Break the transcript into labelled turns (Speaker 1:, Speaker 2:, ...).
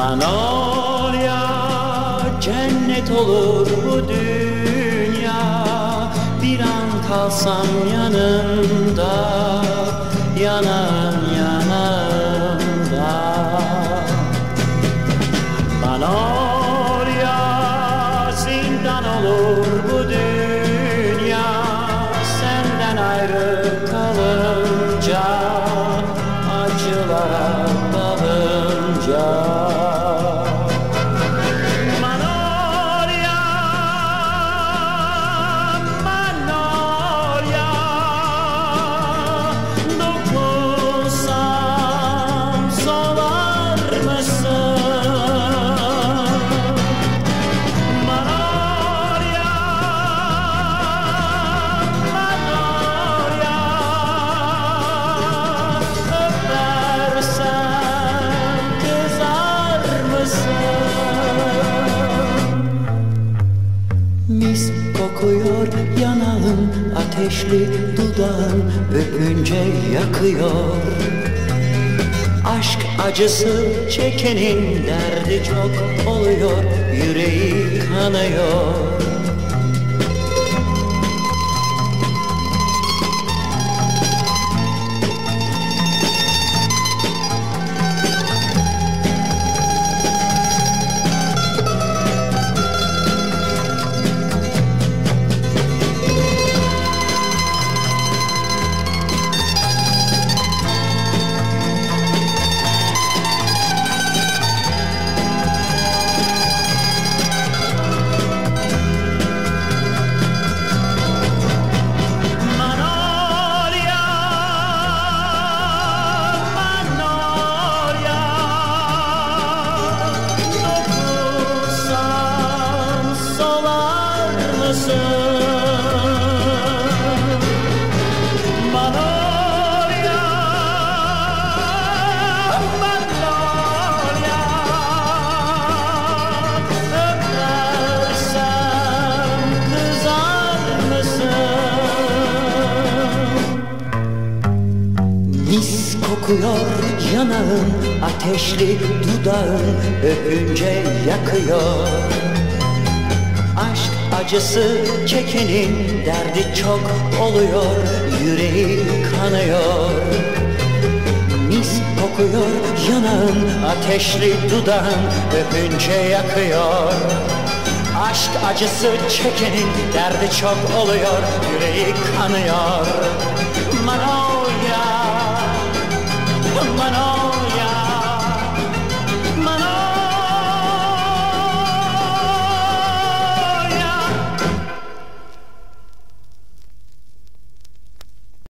Speaker 1: Manolya cennet olur bu dünya. Bir an kalsam yanında Mis kokuyor yanağın ateşli dudağın öpünce yakıyor. Aşk acısı çekenin derdi çok oluyor yüreği kanıyor kokuyor yanağın ateşli dudağın öpünce yakıyor. Aşk acısı çekenin derdi çok oluyor yüreği kanıyor. Mis kokuyor yanağın ateşli dudağın öpünce yakıyor. Aşk acısı çekenin derdi çok oluyor yüreği kanıyor. Manolya